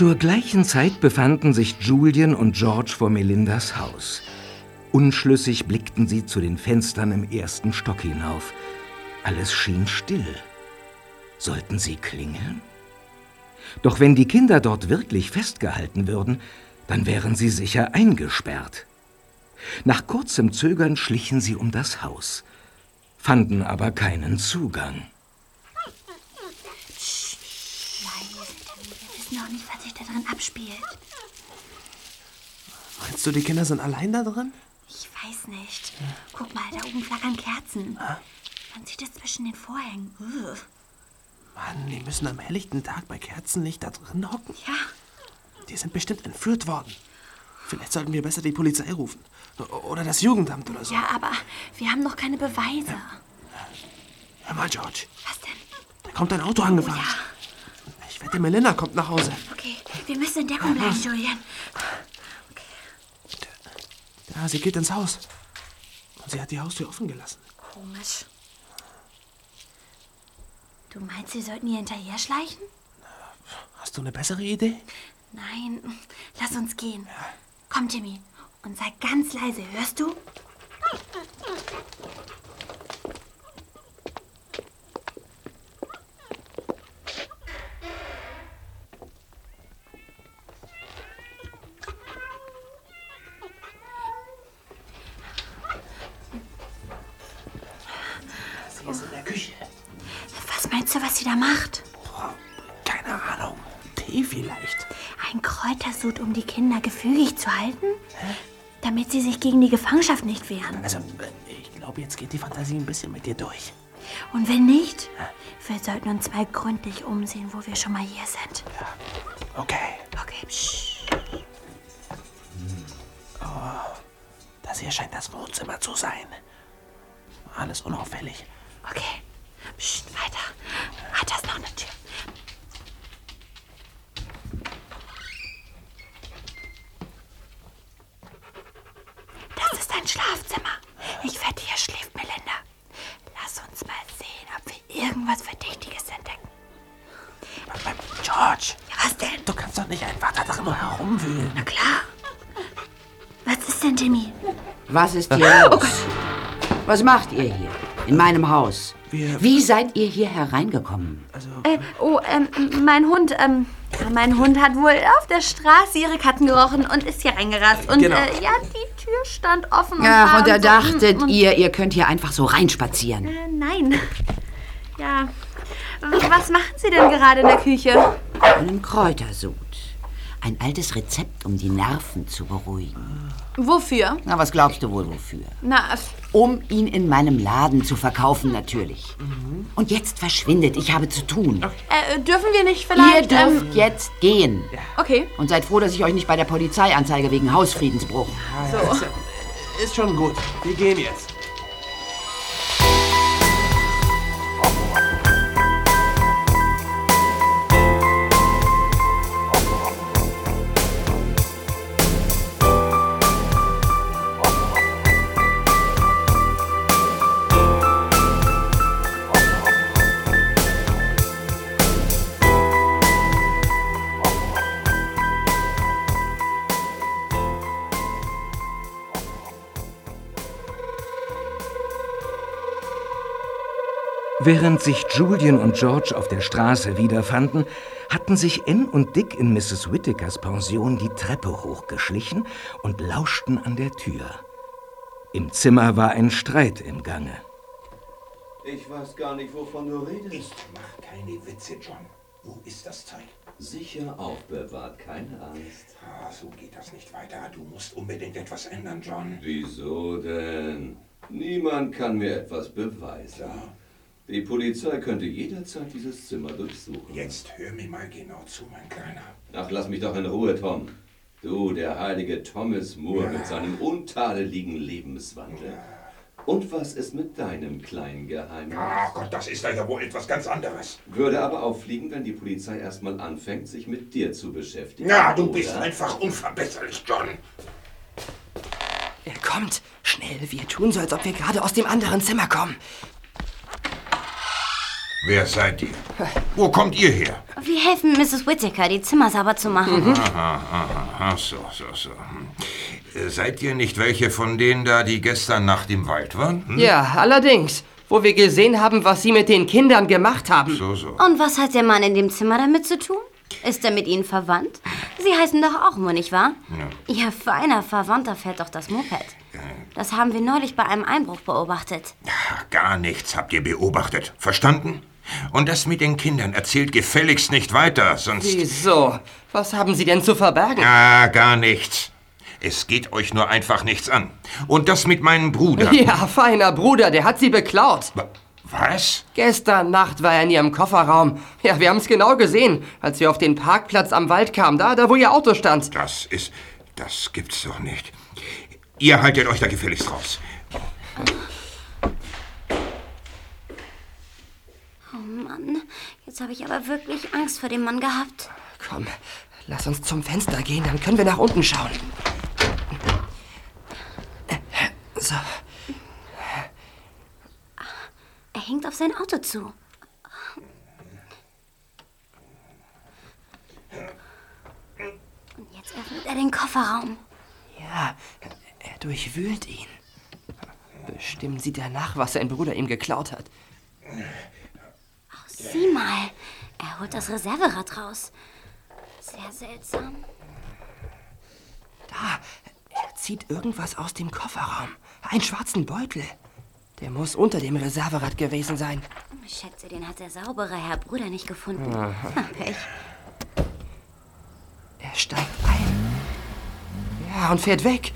Zur gleichen Zeit befanden sich Julian und George vor Melindas Haus. Unschlüssig blickten sie zu den Fenstern im ersten Stock hinauf. Alles schien still. Sollten sie klingeln? Doch wenn die Kinder dort wirklich festgehalten würden, dann wären sie sicher eingesperrt. Nach kurzem Zögern schlichen sie um das Haus, fanden aber keinen Zugang. Wir wissen auch nicht, was drin abspielt. Meinst du, die Kinder sind allein da drin? Ich weiß nicht. Guck mal, da oben flackern Kerzen. Man sieht es zwischen den Vorhängen. Ugh. Mann, die müssen am helllichten Tag bei Kerzenlicht da drin hocken. Ja. Die sind bestimmt entführt worden. Vielleicht sollten wir besser die Polizei rufen. Oder das Jugendamt oder so. Ja, aber wir haben noch keine Beweise. Hör mal, George. Was denn? Da kommt ein Auto angefahren. Ich wette, Melinda kommt nach Hause. Okay, wir müssen in Deckung bleiben, Julian. Ja, sie geht ins Haus. Und sie hat die Haustür offen gelassen. Komisch. Du meinst, wir sollten ihr hinterher schleichen? Hast du eine bessere Idee? Nein, lass uns gehen. Komm, Jimmy. Und sei ganz leise, hörst du? Sie ist in der Küche. Was meinst du, was sie da macht? Keine Ahnung. Tee vielleicht. Ein Kräutersud, um die Kinder gefügig zu halten? Damit sie sich gegen die Gefangenschaft nicht wehren. Also, ich glaube, jetzt geht die Fantasie ein bisschen mit dir durch. Und wenn nicht, wir sollten uns mal gründlich umsehen, wo wir schon mal hier sind. Okay. Okay, psch. Oh, das hier scheint das Wohnzimmer zu sein. Alles unauffällig. Was ist hier los? Was macht ihr hier? In meinem Haus? Wie seid ihr hier hereingekommen? Äh, oh, ähm, mein Hund, ähm, mein Hund hat wohl auf der Straße ihre Katzen gerochen und ist hier reingerast. Und, Genau. äh, ja, die Tür stand offen und Ach, und da so, dachtet mm, und- ihr, ihr könnt hier einfach so reinspazieren. Äh, nein. Ja. Was machen Sie denn gerade in der Küche? Einen Kräutersud. Ein altes Rezept, um die Nerven zu beruhigen. Wofür? Na, was glaubst du wohl wofür? Na, Um ihn in meinem Laden zu verkaufen, natürlich. Und jetzt verschwindet, ich habe zu tun. äh, dürfen wir nicht Ihr vielleicht... dürft ähm, jetzt gehen. Okay. Und seid froh, dass ich euch nicht bei der Polizei anzeige wegen Hausfriedensbruch. So. Ist, ist schon gut. Wir gehen jetzt. Während sich Julian und George auf der Straße wiederfanden, hatten sich Ann und Dick in Mrs. Whittakers Pension die Treppe hochgeschlichen und lauschten an der Tür. Im Zimmer war ein Streit im Gange. Ich weiß gar nicht, wovon du redest. Ich mach keine Witze, John. Wo ist das Zeug? Sicher aufbewahrt, keine Angst. Ah, so geht das nicht weiter. Du musst unbedingt etwas ändern, John. Wieso denn? Niemand kann mir etwas beweisen. Die Polizei könnte jederzeit dieses Zimmer durchsuchen. Jetzt hör mir mal genau zu, mein Kleiner. Ach, lass mich doch in Ruhe, Tom. Du, der heilige Thomas Moore mit seinem untadeligen Lebenswandel. Und was ist mit deinem kleinen Geheimnis? Ach Gott, das ist ja wohl etwas ganz anderes. Würde aber auffliegen, wenn die Polizei erstmal anfängt, sich mit dir zu beschäftigen. Ja, du oder? bist einfach unverbesserlich, John. Er kommt. Schnell, wir tun so, als ob wir gerade aus dem anderen Zimmer kommen. Wer seid ihr? Wo kommt ihr her? Wir helfen Mrs. Whittaker, die Zimmer sauber zu machen. Aha, aha, aha, so, so, so. Hm. Äh, Seid ihr nicht welche von denen da, die gestern Nacht im Wald waren? Hm? Ja, allerdings. Wo wir gesehen haben, was Sie mit den Kindern gemacht haben. So, so. Und was hat der Mann in dem Zimmer damit zu tun? Ist er mit Ihnen verwandt? Sie heißen doch auch Mo, nicht wahr? Ihr feiner Verwandter fährt doch das Moped. Das haben wir neulich bei einem Einbruch beobachtet. Gar nichts habt ihr beobachtet. Verstanden? Und das mit den Kindern erzählt gefälligst nicht weiter, sonst... Wieso? Was haben Sie denn zu verbergen? Ah, gar nichts. Es geht euch nur einfach nichts an. Und das mit meinem Bruder. Ja, feiner Bruder, der hat Sie beklaut. Was? Gestern Nacht war er in Ihrem Kofferraum. Ja, wir haben es genau gesehen, als wir auf den Parkplatz am Wald kamen. Da, da, wo Ihr Auto stand. Das ist... Das gibt's doch nicht. Ihr haltet euch da gefälligst raus. Oh Mann, jetzt habe ich aber wirklich Angst vor dem Mann gehabt. Komm, lass uns zum Fenster gehen, dann können wir nach unten schauen. So, Er hängt auf sein Auto zu. Und jetzt öffnet er den Kofferraum. ja, er durchwühlt ihn. Bestimmt sieht er nach, was sein Bruder ihm geklaut hat. Sieh mal, er holt das Reserverad raus. Sehr seltsam. Da, er zieht irgendwas aus dem Kofferraum. Einen schwarzen Beutel. Der muss unter dem Reserverad gewesen sein. Ich schätze, den hat der saubere Herr Bruder nicht gefunden. Aha. Ha, Pech. Er steigt ein. Ja, und fährt weg.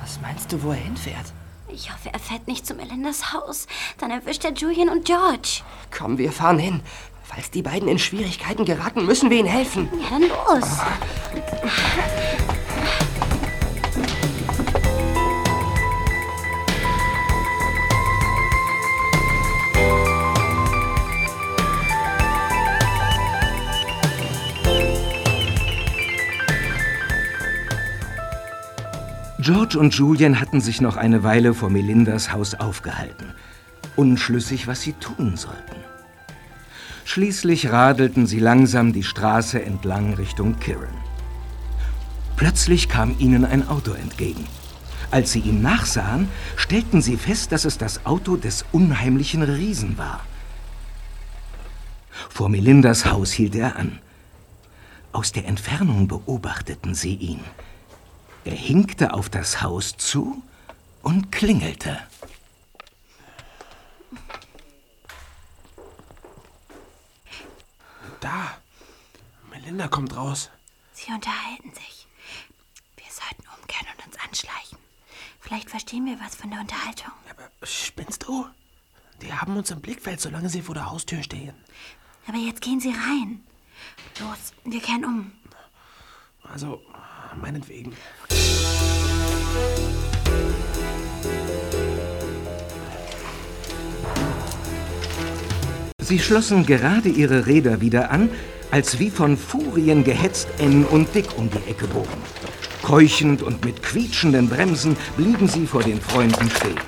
Was meinst du, wo er hinfährt? Ich hoffe, er fährt nicht zu Melindas Haus. Dann erwischt er Julian und George. Komm, wir fahren hin. Falls die beiden in Schwierigkeiten geraten, müssen wir ihnen helfen. Ja, dann los. George und Julian hatten sich noch eine Weile vor Melindas Haus aufgehalten, unschlüssig, was sie tun sollten. Schließlich radelten sie langsam die Straße entlang Richtung Kirin. Plötzlich kam ihnen ein Auto entgegen. Als sie ihm nachsahen, stellten sie fest, dass es das Auto des unheimlichen Riesen war. Vor Melindas Haus hielt er an. Aus der Entfernung beobachteten sie ihn. Er hinkte auf das Haus zu und klingelte. Da. Melinda kommt raus. Sie unterhalten sich. Wir sollten umkehren und uns anschleichen. Vielleicht verstehen wir was von der Unterhaltung. Spinnst du? Die haben uns im Blickfeld, solange sie vor der Haustür stehen. Aber jetzt gehen Sie rein. Los, wir kehren um. Also, meinetwegen. Sie schlossen gerade ihre Räder wieder an, als wie von Furien gehetzt N und Dick um die Ecke bogen. Keuchend und mit quietschenden Bremsen blieben sie vor den Freunden stehen.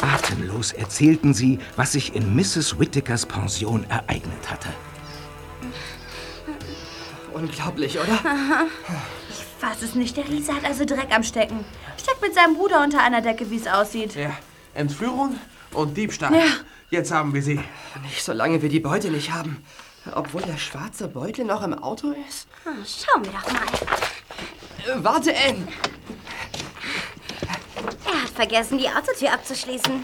Atemlos erzählten sie, was sich in Mrs. Whittakers Pension ereignet hatte. Unglaublich, oder? Aha. Fass es nicht. Der Riese hat also Dreck am Stecken. Steckt mit seinem Bruder unter einer Decke, wie es aussieht. Ja, Entführung und Diebstahl. Ja. Jetzt haben wir sie. Nicht solange wir die Beute nicht haben. Obwohl der schwarze Beutel noch im Auto ist. Ah, schauen wir doch mal. Äh, warte, Anne. Er hat vergessen, die Autotür abzuschließen.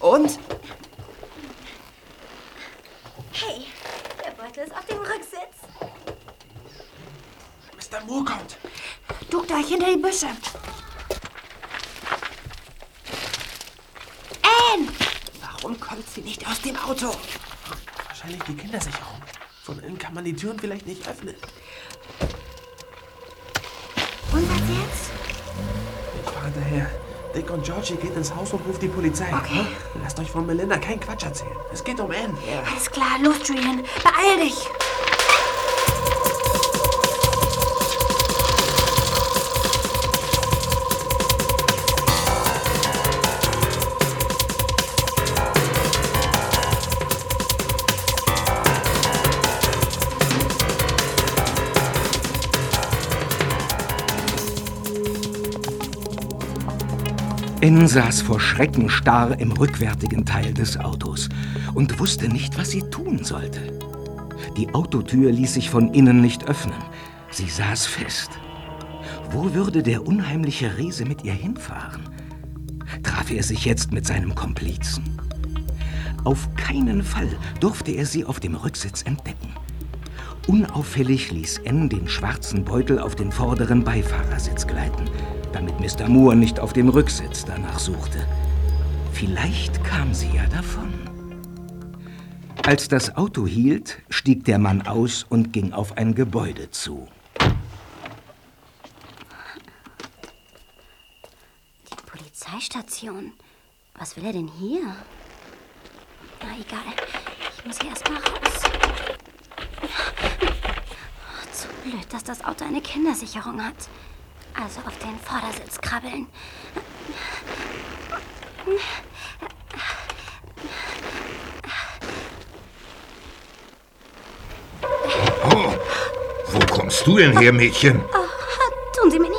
Und? Hey, der Beutel ist auf dem Rücksitz. Mr. Moore kommt. Duckt euch hinter die Büsche. Anne! Warum kommt sie nicht aus dem Auto? Wahrscheinlich die Kindersicherung. Von innen kann man die Türen vielleicht nicht öffnen. Und was jetzt? Ich fahre hinterher. Dick und Georgie geht ins Haus und ruft die Polizei. Okay. Lasst euch von Melinda keinen Quatsch erzählen. Es geht um Anne. Alles klar, los, Julian. Beeil dich. N saß vor Schrecken starr im rückwärtigen Teil des Autos und wusste nicht, was sie tun sollte. Die Autotür ließ sich von innen nicht öffnen. Sie saß fest. Wo würde der unheimliche Riese mit ihr hinfahren? Traf er sich jetzt mit seinem Komplizen? Auf keinen Fall durfte er sie auf dem Rücksitz entdecken. Unauffällig ließ N den schwarzen Beutel auf den vorderen Beifahrersitz gleiten, damit Mr. Moore nicht auf dem Rücksitz danach suchte. Vielleicht kam sie ja davon. Als das Auto hielt, stieg der Mann aus und ging auf ein Gebäude zu. Polizeistation. Was will er denn hier? Na egal. Ich muss hier erst mal raus. Zu blöd, dass das Auto eine Kindersicherung hat. Also auf den Vordersitz krabbeln. Oh, wo kommst du denn her, Mädchen? Oh, tun Sie mir nichts.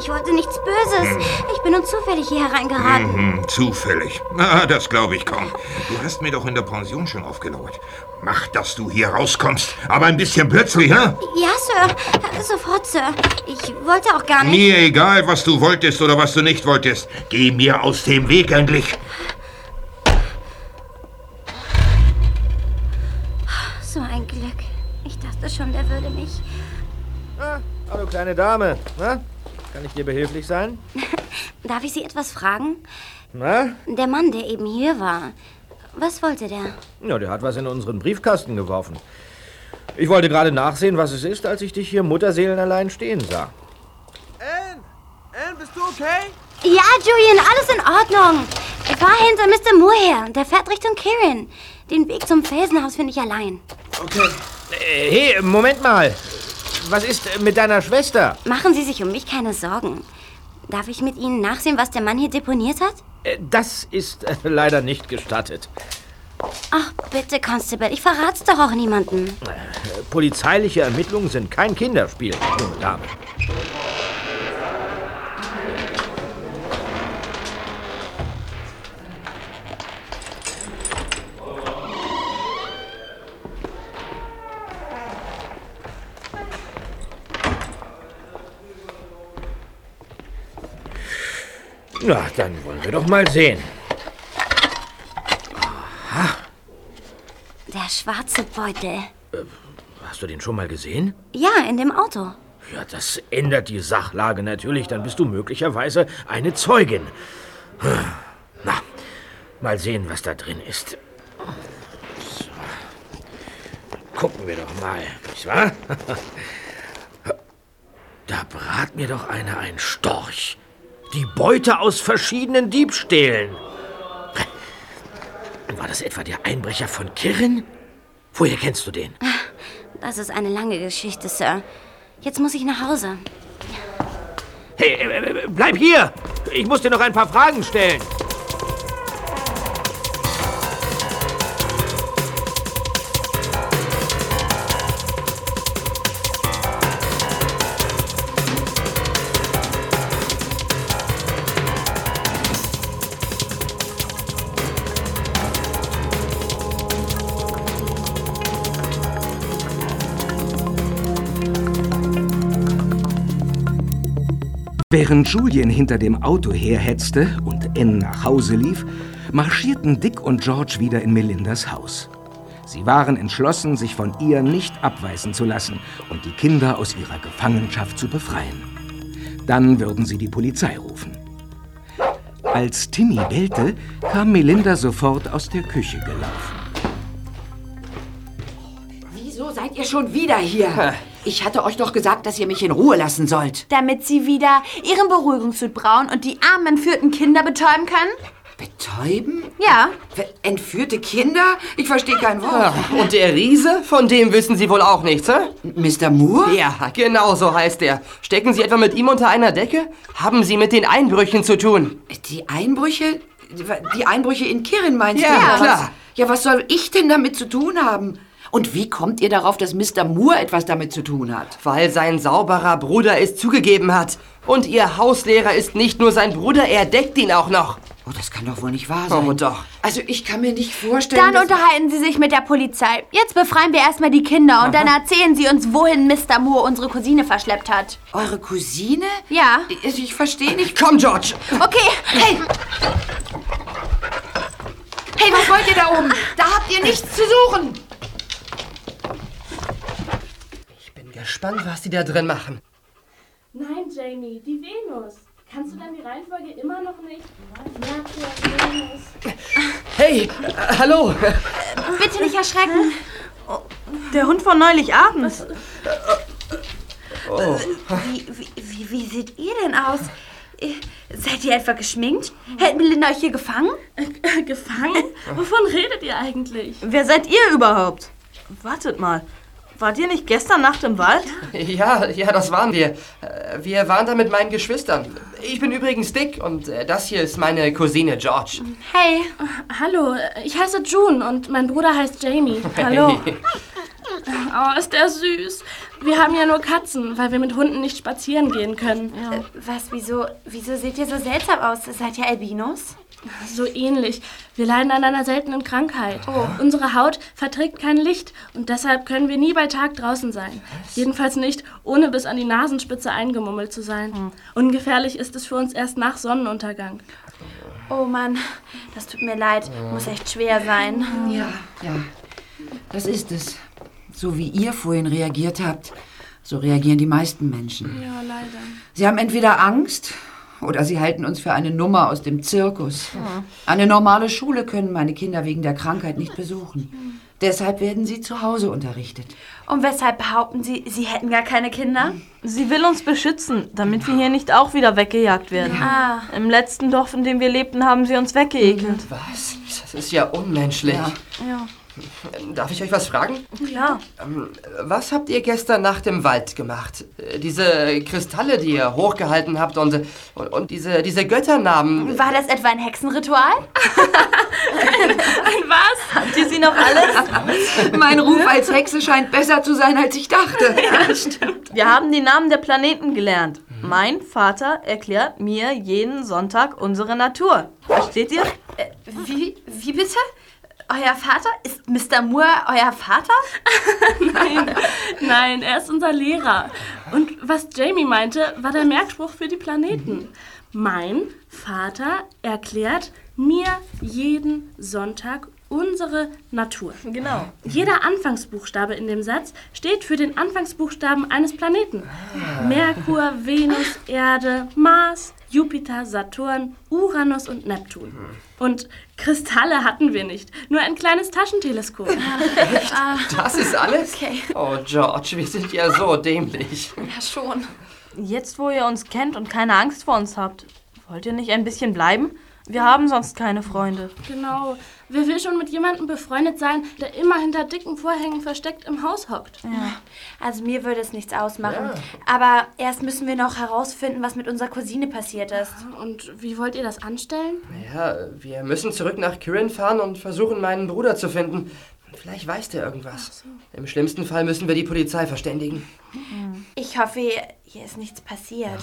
Ich wollte nichts Böses. Ich bin nur zufällig hier hereingeraten. Mhm, zufällig. Na, das glaube ich kaum. Du hast mir doch in der Pension schon aufgelauert. Mach, dass du hier rauskommst. Aber ein bisschen plötzlich, hä? Ja, Sir. Sofort, Sir. Ich wollte auch gar nicht. Mir egal, was du wolltest oder was du nicht wolltest. Geh mir aus dem Weg endlich. So ein Glück. Ich dachte schon, der würde mich. Ah, hallo, kleine Dame. Na? Kann ich dir behilflich sein? Darf ich Sie etwas fragen? Na? Der Mann, der eben hier war. Was wollte der? Ja, der hat was in unseren Briefkasten geworfen. Ich wollte gerade nachsehen, was es ist, als ich dich hier mutterseelenallein stehen sah. Anne! Anne, bist du okay? Ja, Julian, alles in Ordnung. Ich fahr hinter Mr. Moore her. Der fährt Richtung Kirin. Den Weg zum Felsenhaus finde ich allein. Okay. Äh, hey, Moment mal. Was ist mit deiner Schwester? Machen Sie sich um mich keine Sorgen. Darf ich mit Ihnen nachsehen, was der Mann hier deponiert hat? Äh, Das ist äh, leider nicht gestattet. Ach, bitte, Constable, ich verrat's doch auch niemandem. Äh, Polizeiliche Ermittlungen sind kein Kinderspiel, junge Dame. Na, dann wollen wir doch mal sehen. Aha, Der schwarze Beutel. hast du den schon mal gesehen? Ja, in dem Auto. Ja, das ändert die Sachlage natürlich. Dann bist du möglicherweise eine Zeugin. Na, mal sehen, was da drin ist. So. Gucken wir doch mal, nicht wahr? Da brat mir doch einer ein Storch. Die Beute aus verschiedenen Diebstählen. War das etwa der Einbrecher von Kirrin? Woher kennst du den? Das ist eine lange Geschichte, Sir. Jetzt muss ich nach Hause. Hey, äh, äh, bleib hier! Ich muss dir noch ein paar Fragen stellen. Während Julien hinter dem Auto herhetzte und Anne nach Hause lief, marschierten Dick und George wieder in Melindas Haus. Sie waren entschlossen, sich von ihr nicht abweisen zu lassen und die Kinder aus ihrer Gefangenschaft zu befreien. Dann würden sie die Polizei rufen. Als Timmy bellte, kam Melinda sofort aus der Küche gelaufen. Wieso seid ihr schon wieder hier? Ich hatte euch doch gesagt, dass ihr mich in Ruhe lassen sollt. Damit sie wieder ihren Beruhigungssuit brauen und die armen entführten Kinder betäuben können? Betäuben? Ja. Entführte Kinder? Ich verstehe kein Wort. Ja, und der Riese? Von dem wissen Sie wohl auch nichts, hä? Mr. Moore? Ja, genau so heißt er. Stecken Sie etwa mit ihm unter einer Decke? Haben Sie mit den Einbrüchen zu tun? Die Einbrüche? Die Einbrüche in Kirin meinst Ja, du? oder klar. Ja, was soll ich denn damit zu tun haben? Und wie kommt ihr darauf, dass Mr. Moore etwas damit zu tun hat? Weil sein sauberer Bruder es zugegeben hat. Und Ihr Hauslehrer ist nicht nur sein Bruder, er deckt ihn auch noch. Oh, das kann doch wohl nicht wahr sein. Oh, doch. Also ich kann mir nicht vorstellen, Dann dass... unterhalten Sie sich mit der Polizei. Jetzt befreien wir erstmal die Kinder und dann erzählen Sie uns, wohin Mr. Moore unsere Cousine verschleppt hat. Eure Cousine? Ja. Ich, ich verstehe nicht... Komm, George! Okay, hey, Hey, was wollt ihr da oben? Da habt ihr nichts zu suchen. Bin gespannt, was die da drin machen. Nein, Jamie, die Venus. Kannst du dann die Reihenfolge immer noch nicht? Merkur, Venus. Hey, äh, hallo. bitte nicht erschrecken. Der Hund von neulich abends. Oh. Wie, wie, wie, wie seht ihr denn aus? Äh, Seid ihr etwa geschminkt? Hält Melinda euch hier gefangen? Gefangen? Wovon redet ihr eigentlich? Wer seid ihr überhaupt? Wartet mal. Wart ihr nicht gestern Nacht im Wald? Ja, ja, das waren wir. Äh, Wir waren da mit meinen Geschwistern. Ich bin übrigens Dick und äh, das hier ist meine Cousine George. Hey. Hallo, ich heiße June und mein Bruder heißt Jamie. Hallo. Hey. Oh, ist der süß. Wir haben ja nur Katzen, weil wir mit Hunden nicht spazieren gehen können. Äh, Was, wieso, wieso seht ihr so seltsam aus? Seid ihr Albinos? So ähnlich. Wir leiden an einer seltenen Krankheit. Unsere Haut verträgt kein Licht und deshalb können wir nie bei Tag draußen sein. Jedenfalls nicht, ohne bis an die Nasenspitze eingemummelt zu sein. Ungefährlich ist es für uns erst nach Sonnenuntergang. Oh Mann, das tut mir leid. Muss echt schwer sein. Ja, ja. Das ist es. So wie ihr vorhin reagiert habt, so reagieren die meisten Menschen. Ja, leider. Sie haben entweder Angst oder sie halten uns für eine Nummer aus dem Zirkus. Eine normale Schule können meine Kinder wegen der Krankheit nicht besuchen. Deshalb werden sie zu Hause unterrichtet. Und weshalb behaupten Sie, Sie hätten gar keine Kinder? Sie will uns beschützen, damit wir hier nicht auch wieder weggejagt werden. Ah. Im letzten Dorf, in dem wir lebten, haben sie uns weggeekelt. Was? Das ist ja unmenschlich. Ja. Ja. Darf ich euch was fragen? Ja. Ähm, Was habt ihr gestern Nacht im Wald gemacht? Äh, Diese Kristalle, die ihr hochgehalten habt und, und, und diese, diese Götternamen. War das etwa ein Hexenritual? Ein was? Habt ihr sie noch alles? Mein Ruf als Hexe scheint besser zu sein, als ich dachte. Ja, stimmt. Wir haben die Namen der Planeten gelernt. Mein Vater erklärt mir jeden Sonntag unsere Natur. Versteht ihr? Äh, Wie, wie bitte? Euer Vater? Ist Mr. Moore euer Vater? Nein, nein, er ist unser Lehrer. Und was Jamie meinte, war der Merkspruch für die Planeten. Mein Vater erklärt mir jeden Sonntag unsere Natur. Genau. Jeder Anfangsbuchstabe in dem Satz steht für den Anfangsbuchstaben eines Planeten. Merkur, Venus, Erde, Mars, Jupiter, Saturn, Uranus und Neptun. Und Kristalle hatten wir nicht, nur ein kleines Taschenteleskop. Das ist alles? Okay. Oh, George, wir sind ja so dämlich. Ja, schon. Jetzt, wo ihr uns kennt und keine Angst vor uns habt, wollt ihr nicht ein bisschen bleiben? Wir haben sonst keine Freunde. Genau. Wer will schon mit jemandem befreundet sein, der immer hinter dicken Vorhängen versteckt im Haus hockt? Also mir würde es nichts ausmachen. Aber erst müssen wir noch herausfinden, was mit unserer Cousine passiert ist. Und wie wollt ihr das anstellen? Ja, wir müssen zurück nach Kirin fahren und versuchen, meinen Bruder zu finden. Vielleicht weiß der irgendwas. Im schlimmsten Fall müssen wir die Polizei verständigen. Ich hoffe, hier ist nichts passiert.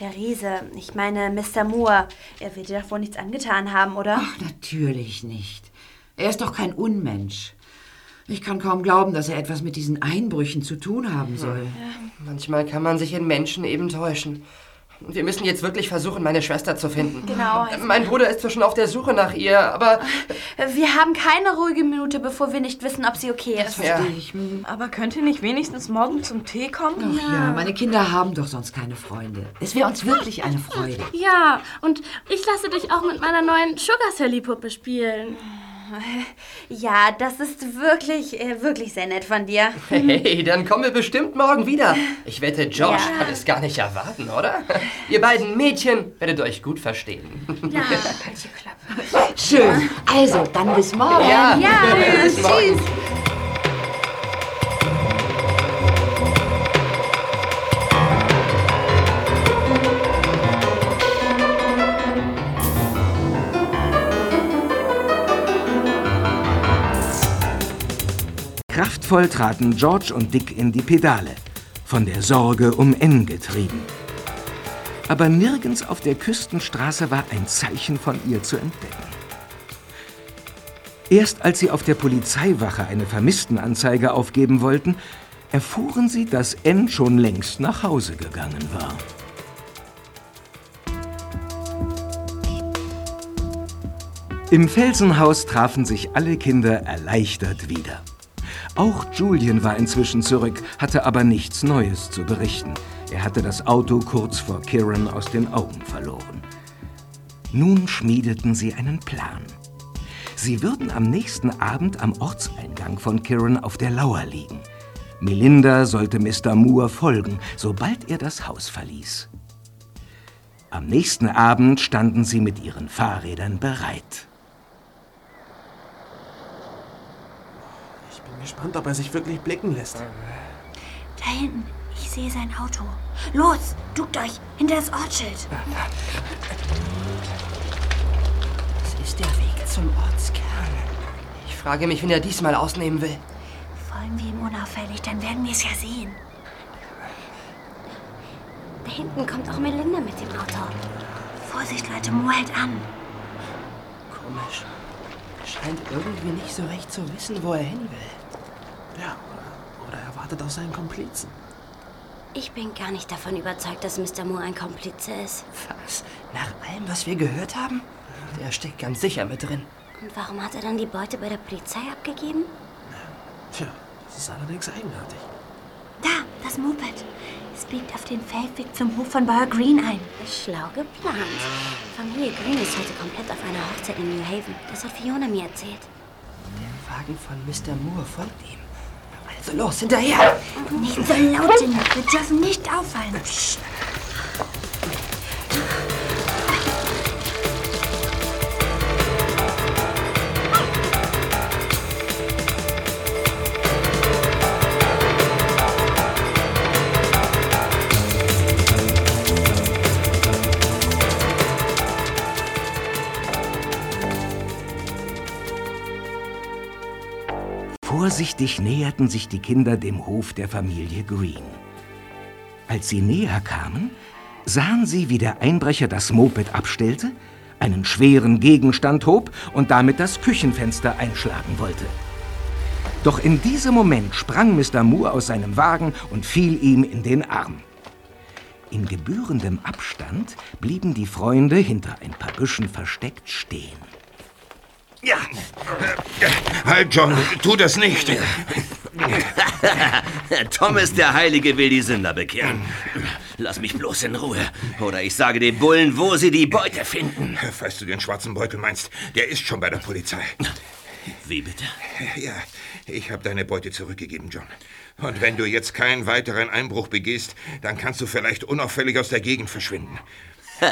Der Riese, ich meine Mr. Moore, er wird dir doch wohl nichts angetan haben, oder? Ach, natürlich nicht. Er ist doch kein Unmensch. Ich kann kaum glauben, dass er etwas mit diesen Einbrüchen zu tun haben soll. Manchmal kann man sich in Menschen eben täuschen. Wir müssen jetzt wirklich versuchen, meine Schwester zu finden. Genau. Mein Bruder ist zwar schon auf der Suche nach ihr, aber Wir haben keine ruhige Minute, bevor wir nicht wissen, ob sie okay ist. Ja. Aber könnt ihr nicht wenigstens morgen zum Tee kommen? Ja, meine Kinder haben doch sonst keine Freunde. Es wäre uns wirklich eine Freude. Ja, und ich lasse dich auch mit meiner neuen Sugar Sally Puppe spielen. Ja, das ist wirklich, äh, wirklich sehr nett von dir. hey, dann kommen wir bestimmt morgen wieder. Ich wette, George Ja. kann es gar nicht erwarten, oder? Ihr beiden Mädchen werdet euch gut verstehen. Ja, halt die Klappe. Schön. Also, dann bis morgen. Ja, Ja, bis morgen. tschüss. Kraftvoll traten George und Dick in die Pedale, von der Sorge um N getrieben. Aber nirgends auf der Küstenstraße war ein Zeichen von ihr zu entdecken. Erst als sie auf der Polizeiwache eine Vermisstenanzeige aufgeben wollten, erfuhren sie, dass N schon längst nach Hause gegangen war. Im Felsenhaus trafen sich alle Kinder erleichtert wieder. Auch Julian war inzwischen zurück, hatte aber nichts Neues zu berichten. Er hatte das Auto kurz vor Kiran aus den Augen verloren. Nun schmiedeten sie einen Plan. Sie würden am nächsten Abend am Ortseingang von Kiran auf der Lauer liegen. Melinda sollte Mr. Moore folgen, sobald er das Haus verließ. Am nächsten Abend standen sie mit ihren Fahrrädern bereit. Ich bin gespannt, ob er sich wirklich blicken lässt. Da hinten, ich sehe sein Auto. Los, duckt euch hinter das Ortsschild. Das ist der Weg zum Ortskern. Ich frage mich, wen er diesmal ausnehmen will. Folgen wir ihm unauffällig, dann werden wir es ja sehen. Da hinten kommt auch Melinda mit dem Auto. Vorsicht, Leute, Mo hält an. Komisch. Er scheint irgendwie nicht so recht zu wissen, wo er hin will. Ja, oder er wartet auf seinen Komplizen. Ich bin gar nicht davon überzeugt, dass Mr. Moore ein Komplize ist. Was? Nach allem, was wir gehört haben? Der steckt ganz sicher mit drin. Und warum hat er dann die Beute bei der Polizei abgegeben? Tja, das ist allerdings eigenartig. Da, das Moped. Es biegt auf den Feldweg zum Hof von Bauer Green ein. Schlau geplant. Familie Green ist heute komplett auf einer Hochzeit in New Haven. Das hat Fiona mir erzählt. Der Wagen von Mr. Moore folgt ihm. Also los, hinterher! Nicht so laut, Jenny. Wir dürfen nicht auffallen. Vorsichtig näherten sich die Kinder dem Hof der Familie Green. Als sie näher kamen, sahen sie, wie der Einbrecher das Moped abstellte, einen schweren Gegenstand hob und damit das Küchenfenster einschlagen wollte. Doch in diesem Moment sprang Mr. Moore aus seinem Wagen und fiel ihm in den Arm. In gebührendem Abstand blieben die Freunde hinter ein paar Büschen versteckt stehen. Ja. Halt, John, tu das nicht. Thomas der Heilige will die Sünder bekehren. Lass mich bloß in Ruhe. Oder ich sage den Bullen, wo sie die Beute finden. Falls du den schwarzen Beutel meinst, der ist schon bei der Polizei. Wie bitte? Ja, ich habe deine Beute zurückgegeben, John. Und wenn du jetzt keinen weiteren Einbruch begehst, dann kannst du vielleicht unauffällig aus der Gegend verschwinden.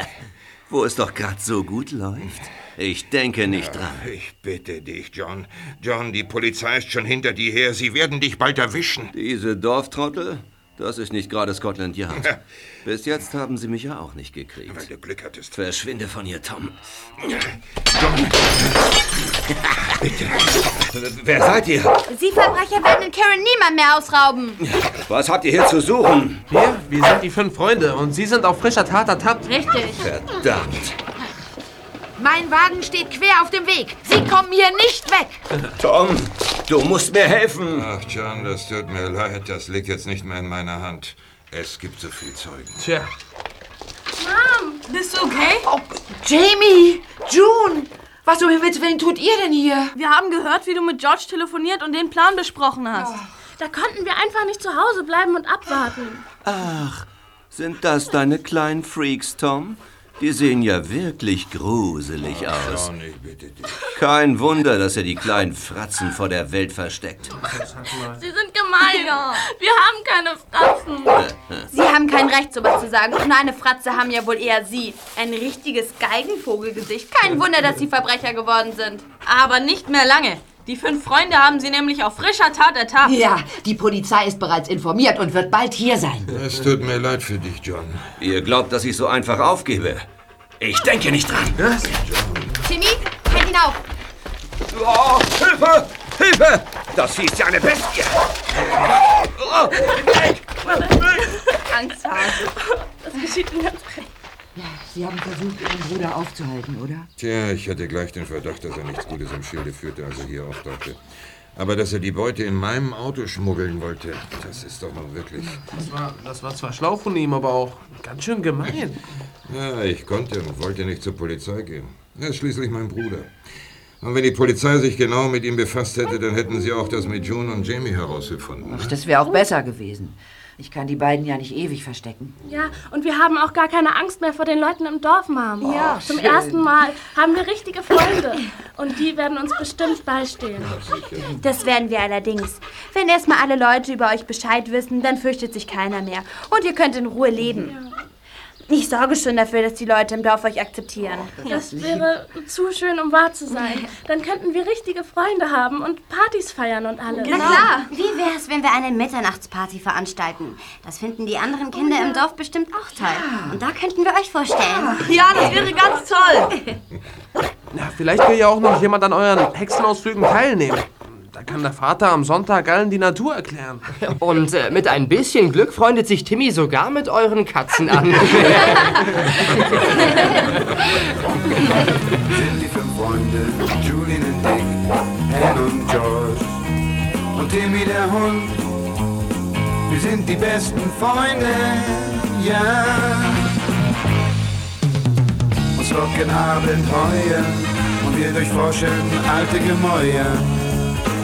Wo es doch gerade so gut läuft. Ich denke nicht Ja, dran. Ich bitte dich, John. John, die Polizei ist schon hinter dir her. Sie werden dich bald erwischen. Diese Dorftrottel? Das ist nicht gerade Scotland Yard. Bis jetzt haben sie mich ja auch nicht gekriegt. Weil du Glück hattest. Verschwinde von hier, Tom. Wer seid ihr? Sie Verbrecher werden in Karen niemand mehr ausrauben. Was habt ihr hier zu suchen? Wir, wir sind die fünf Freunde und Sie sind auf frischer Tat ertappt. Richtig. Verdammt. Mein Wagen steht quer auf dem Weg. Sie kommen hier nicht weg. Tom, du musst mir helfen. Ach, John, das tut mir leid. Das liegt jetzt nicht mehr in meiner Hand. Es gibt so viel Zeugen. Tja. Mom, bist du okay? Oh, Jamie, June, was um Himmels Willen tut ihr denn hier? Wir haben gehört, wie du mit George telefoniert und den Plan besprochen hast. Da konnten wir einfach nicht zu Hause bleiben und abwarten. Ach, sind das deine kleinen Freaks, Tom? Die sehen ja wirklich gruselig aus. Bitte dich. Kein Wunder, dass er die kleinen Fratzen vor der Welt versteckt. Sie sind gemein. Wir haben keine Fratzen. Sie haben kein Recht, sowas zu sagen. Und eine Fratze haben ja wohl eher Sie. Ein richtiges Geigenvogelgesicht. Kein Wunder, dass Sie Verbrecher geworden sind. Aber nicht mehr lange. Die fünf Freunde haben sie nämlich auf frischer Tat ertappt. Ja, die Polizei ist bereits informiert und wird bald hier sein. Es tut mir leid für dich, John. Ihr glaubt, dass ich so einfach aufgebe? Ich denke nicht dran. Timmy, halt ihn auf. Oh, Hilfe! Hilfe! Das Vieh ist ja eine Bestie! Oh, Angsthase. Das geschieht mir ganz recht. Sie haben versucht, Ihren Bruder aufzuhalten, oder? Tja, ich hatte gleich den Verdacht, dass er nichts Gutes im Schilde führte, als er hier auftauchte. Aber dass er die Beute in meinem Auto schmuggeln wollte, das ist doch nun wirklich... Das war, das war zwar schlau von ihm, aber auch ganz schön gemein. Ja, ich konnte und wollte nicht zur Polizei gehen. Er ist schließlich mein Bruder. Und wenn die Polizei sich genau mit ihm befasst hätte, dann hätten sie auch das mit June und Jamie herausgefunden. Ach, das wäre auch besser gewesen. Ich kann die beiden ja nicht ewig verstecken. Ja, und wir haben auch gar keine Angst mehr vor den Leuten im Dorf, Mom. Ja, Zum schön. ersten Mal haben wir richtige Freunde. Und die werden uns bestimmt beistehen. Das werden wir allerdings. Wenn erstmal alle Leute über euch Bescheid wissen, dann fürchtet sich keiner mehr. Und ihr könnt in Ruhe leben. Ich sorge schon dafür, dass die Leute im Dorf euch akzeptieren. Das wäre zu schön, um wahr zu sein. Dann könnten wir richtige Freunde haben und Partys feiern und alles. Na klar. Wie wär's, wenn wir eine Mitternachtsparty veranstalten? Das finden die anderen Kinder im Dorf bestimmt auch toll. Und da könnten wir euch vorstellen. Ja, das wäre ganz toll. Na, vielleicht will ja auch noch jemand an euren Hexenausflügen teilnehmen. Da kann der Vater am Sonntag allen die Natur erklären. Und äh, mit ein bisschen Glück freundet sich Timmy sogar mit euren Katzen an. sind die fünf Freunde, Julian und Dick, Anne und George und Timmy der Hund. Wir sind die besten Freunde, ja. Uns locken Abenteuer und wir durchforschen alte Gemäuer.